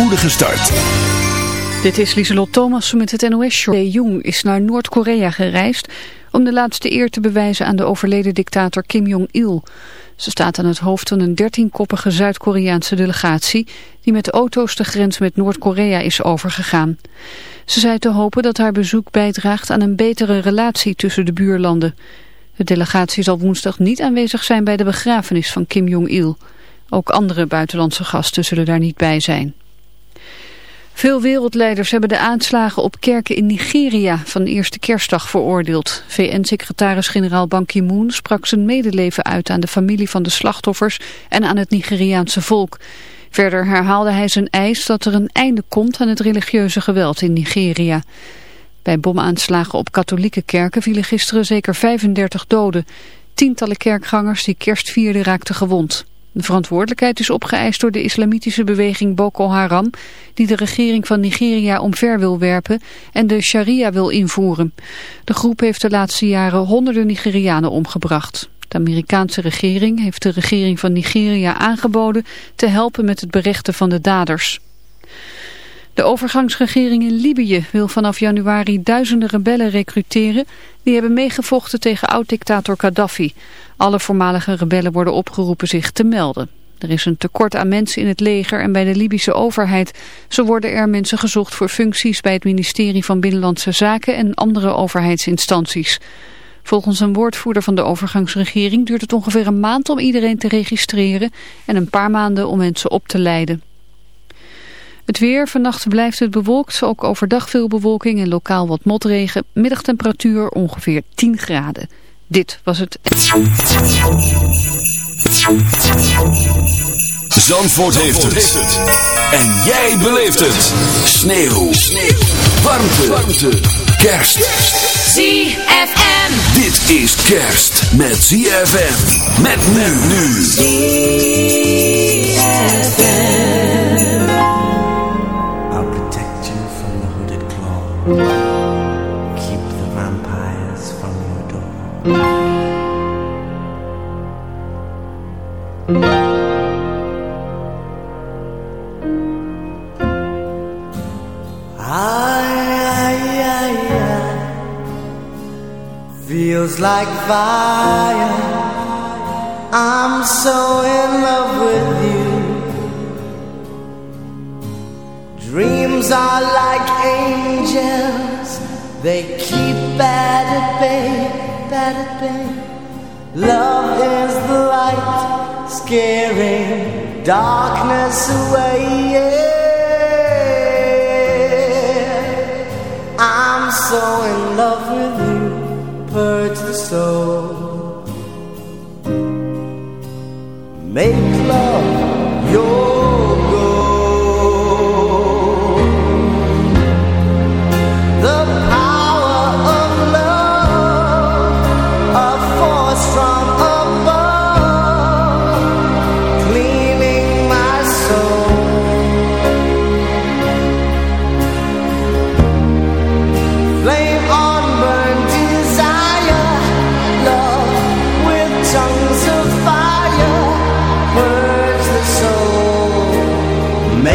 spoedige start. Dit is Lieselot Thomas met het NOS-show. Lee Jong is naar Noord-Korea gereisd om de laatste eer te bewijzen aan de overleden dictator Kim Jong-il. Ze staat aan het hoofd van een dertienkoppige Zuid-Koreaanse delegatie die met auto's de grens met Noord-Korea is overgegaan. Ze zei te hopen dat haar bezoek bijdraagt aan een betere relatie tussen de buurlanden. De delegatie zal woensdag niet aanwezig zijn bij de begrafenis van Kim Jong-il. Ook andere buitenlandse gasten zullen daar niet bij zijn. Veel wereldleiders hebben de aanslagen op kerken in Nigeria van eerste kerstdag veroordeeld. VN-secretaris-generaal Ban Ki-moon sprak zijn medeleven uit aan de familie van de slachtoffers en aan het Nigeriaanse volk. Verder herhaalde hij zijn eis dat er een einde komt aan het religieuze geweld in Nigeria. Bij bomaanslagen op katholieke kerken vielen gisteren zeker 35 doden. Tientallen kerkgangers die kerst vierden raakten gewond. De verantwoordelijkheid is opgeëist door de islamitische beweging Boko Haram, die de regering van Nigeria omver wil werpen en de sharia wil invoeren. De groep heeft de laatste jaren honderden Nigerianen omgebracht. De Amerikaanse regering heeft de regering van Nigeria aangeboden te helpen met het berechten van de daders. De overgangsregering in Libië wil vanaf januari duizenden rebellen recruteren die hebben meegevochten tegen oud-dictator Gaddafi. Alle voormalige rebellen worden opgeroepen zich te melden. Er is een tekort aan mensen in het leger en bij de Libische overheid. Zo worden er mensen gezocht voor functies bij het ministerie van Binnenlandse Zaken en andere overheidsinstanties. Volgens een woordvoerder van de overgangsregering duurt het ongeveer een maand om iedereen te registreren en een paar maanden om mensen op te leiden. Het weer, vannacht blijft het bewolkt, ook overdag veel bewolking en lokaal wat motregen. Middagtemperatuur ongeveer 10 graden. Dit was het... Zandvoort, heeft, het. En jij beleeft het. Sneeuw. Sneeuw. Warmte. Warmte. Kerst. ZFM. Dit is kerst met ZFM. Met nu nu. Keep the vampires from your door. Feels like fire. I'm so in love with Dreams are like angels, they keep bad at bay, bad at bay. Love is the light, scaring darkness away. Yeah. I'm so in love with you, purge the soul. Make love your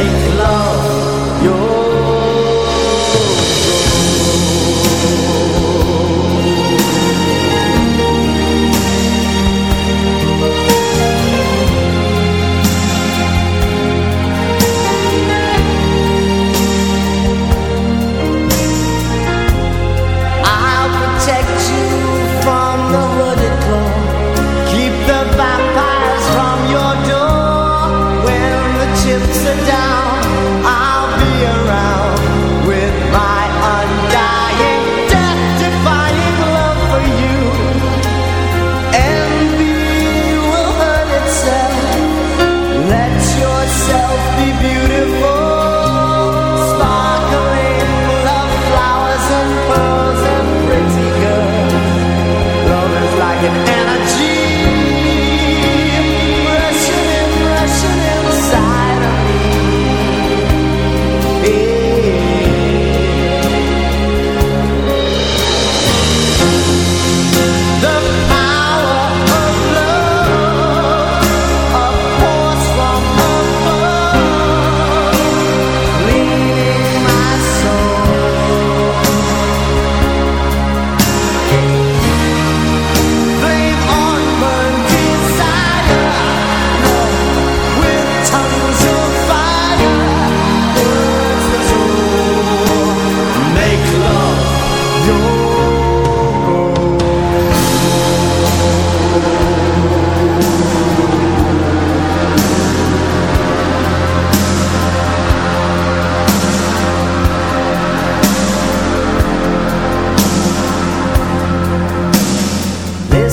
make love.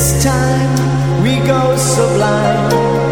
This time we go sublime.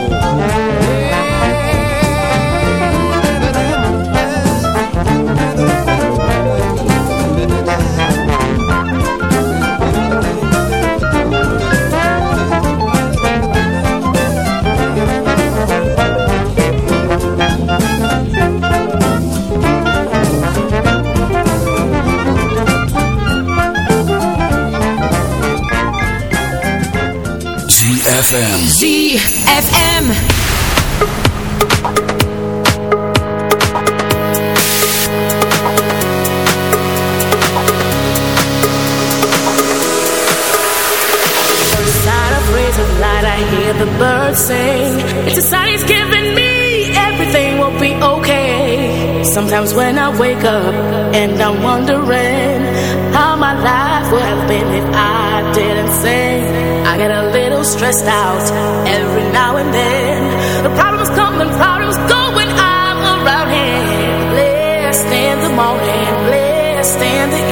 ZFM. ZFM. The birds sing It's a sign he's giving me Everything will be okay Sometimes when I wake up And I'm wondering How my life would have been If I didn't sing stressed out every now and then. The problems come and problems go when I'm around him. Blessed in the morning, blessed in the evening.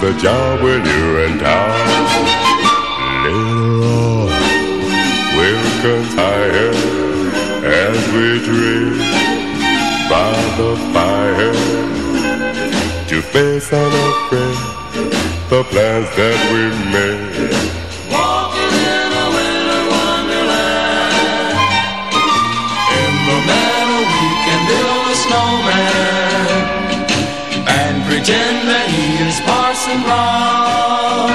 The job when you and I Live We'll contive as we dream by the fire to face open the plans that we made. Parson Brown.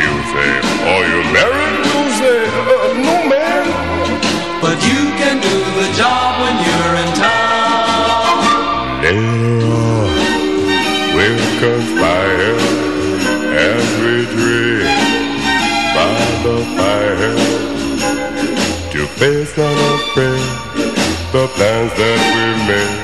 You say, are you married? You say, uh, no man. But you can do the job when you're in town. Later we'll conspire as we dream by the fire to face unafraid the plans that we made.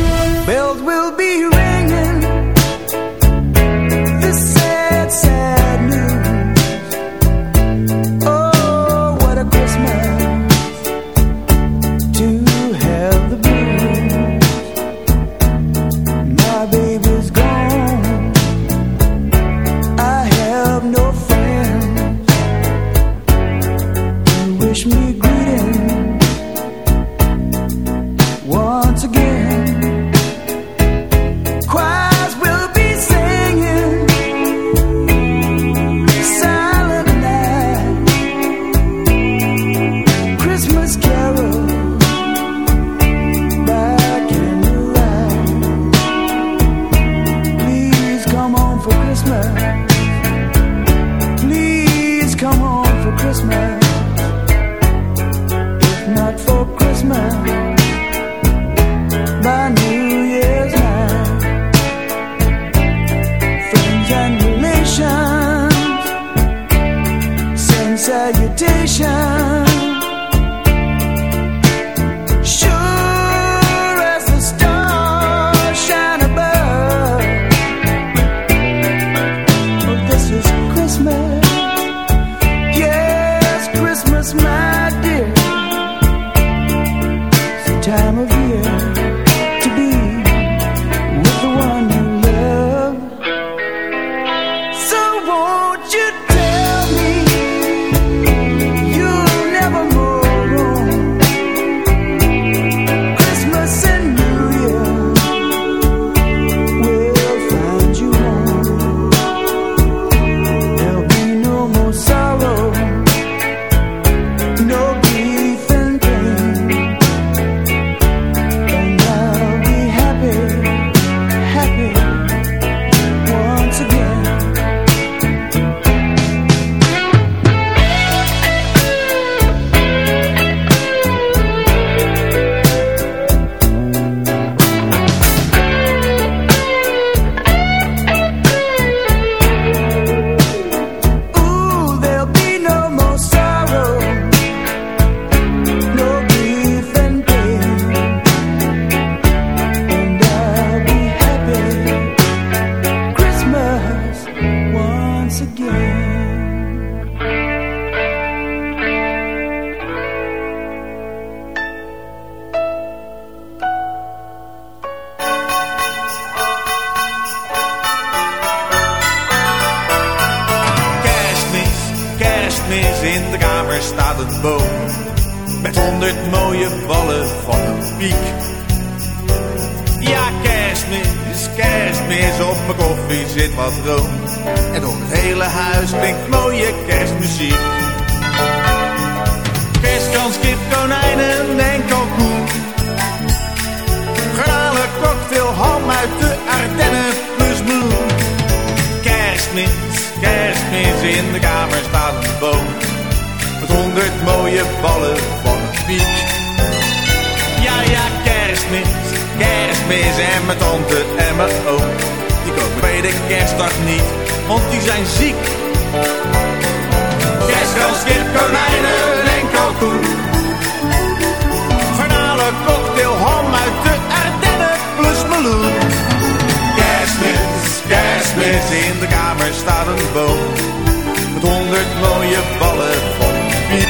kamer staat een boom met honderd mooie ballen van het piek. Ja, ja, kerstmis, kerstmis en mijn tante en mijn oom. Die komen bij de kerstdag niet, want die zijn ziek. Kerstkans, kip, konijnen en kalkoen. Vernalen cocktail, ham uit de Ardennen plus meloen. Kerstmis, kerstmis, in de kamer staat een boom ballen van Piet.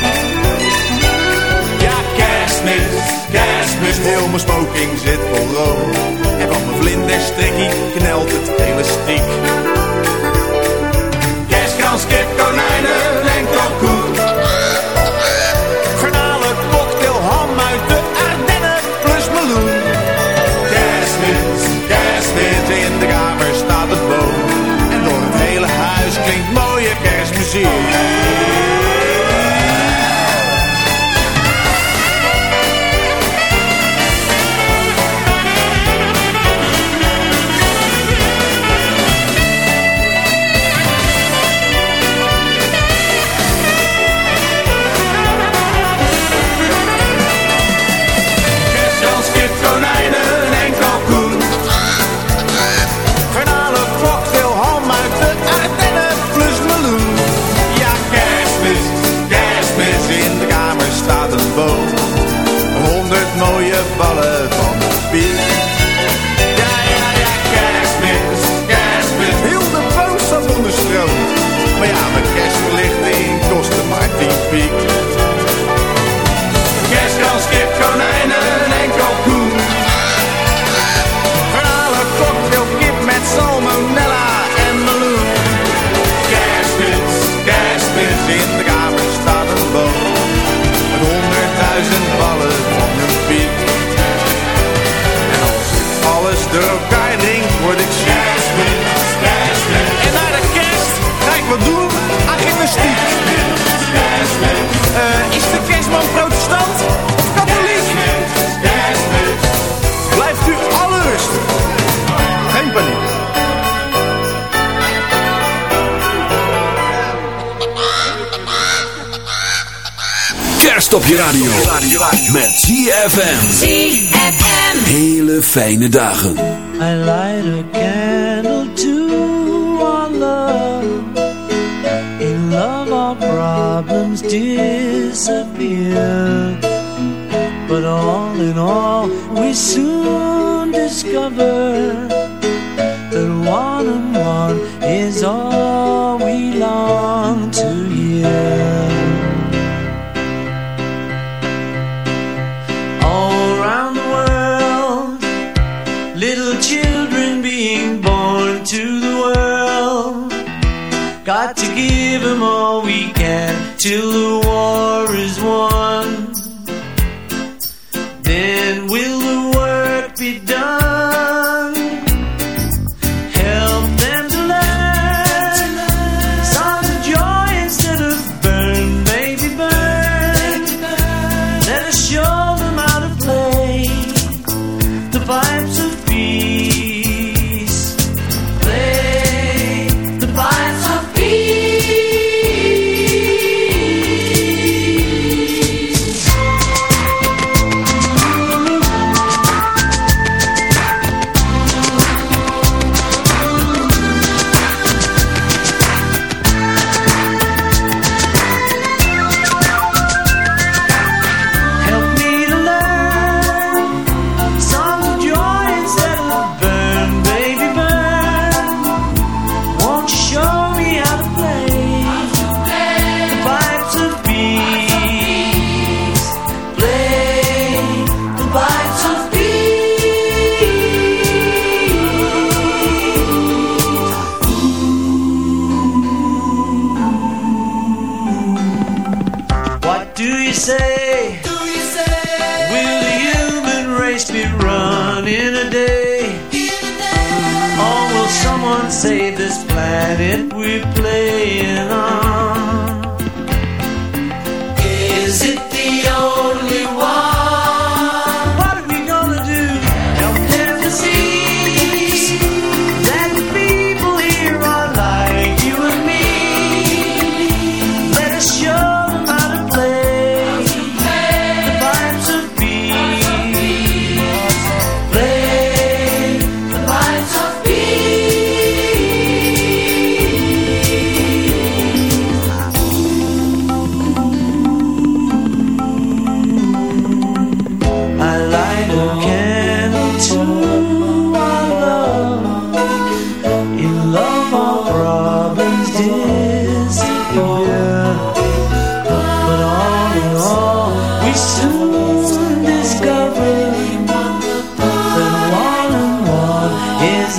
Ja, kerstmis, kerstmis, heel mijn smoking zit vol rood. En van mijn vlinderstrikkie knelt het elastiek. Kerstkans, kip, konijnen Op je radio. Met ZFM. ZFM. Hele fijne dagen. I light a candle to our love. In love our problems disappear. But all in all we soon discover. To. the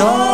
is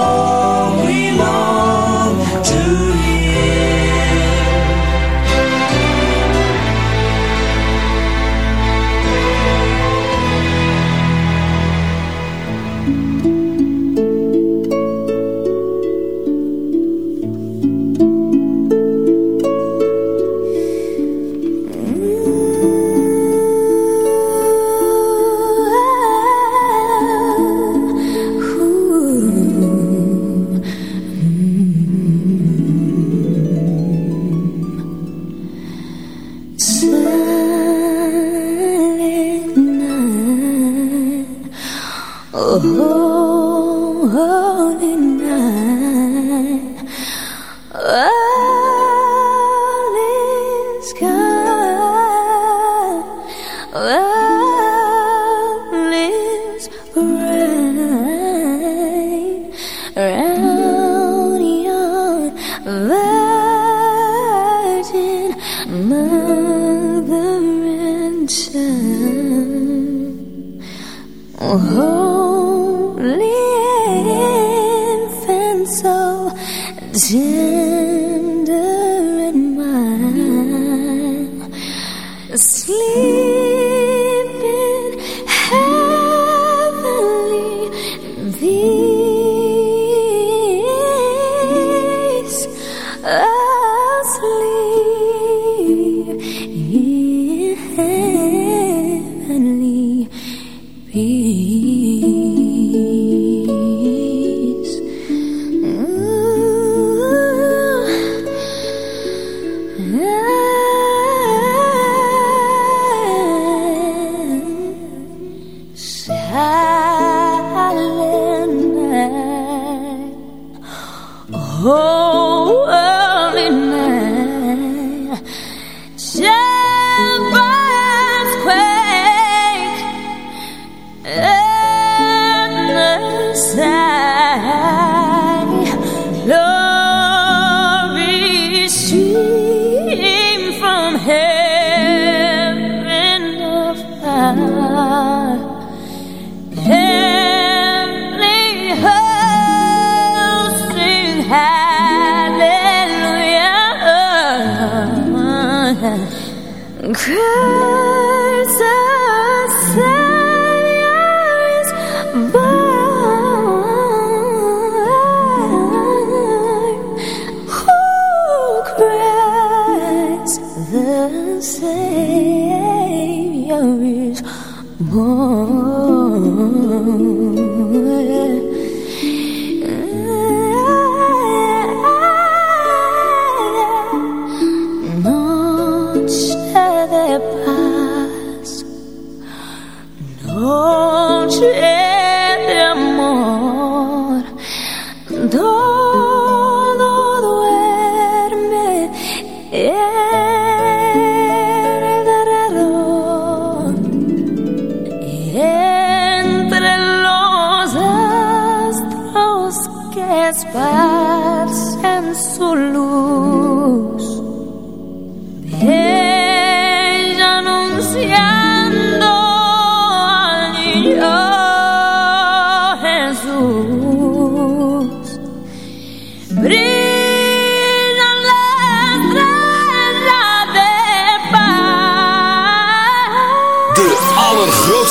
Silent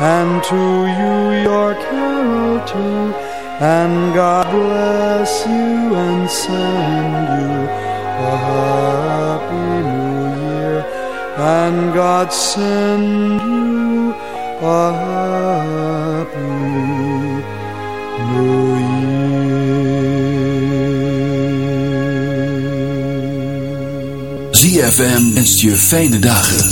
and to you your carol too. And God bless you and send you a happy new year. And God send you a happy new ZFM wenst je fijne dagen.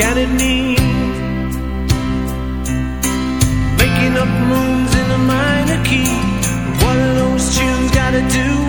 Can it mean? Making up moons in a minor key. What are those tunes got to do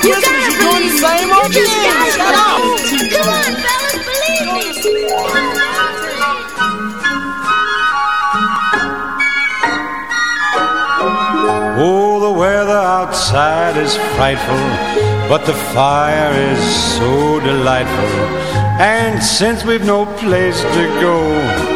Claus. Mickey, you Christmas you're doing the same me. old thing. Shut up. Come on, fellas, believe me. Oh, the weather outside is frightful, but the fire is so delightful. And since we've no place to go,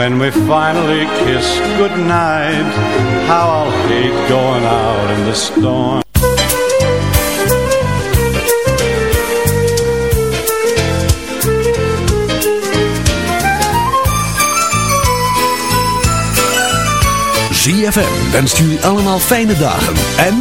When we finally kiss goodnight, how I'll hate going out in the storm. ZFM wenst jullie allemaal fijne dagen en...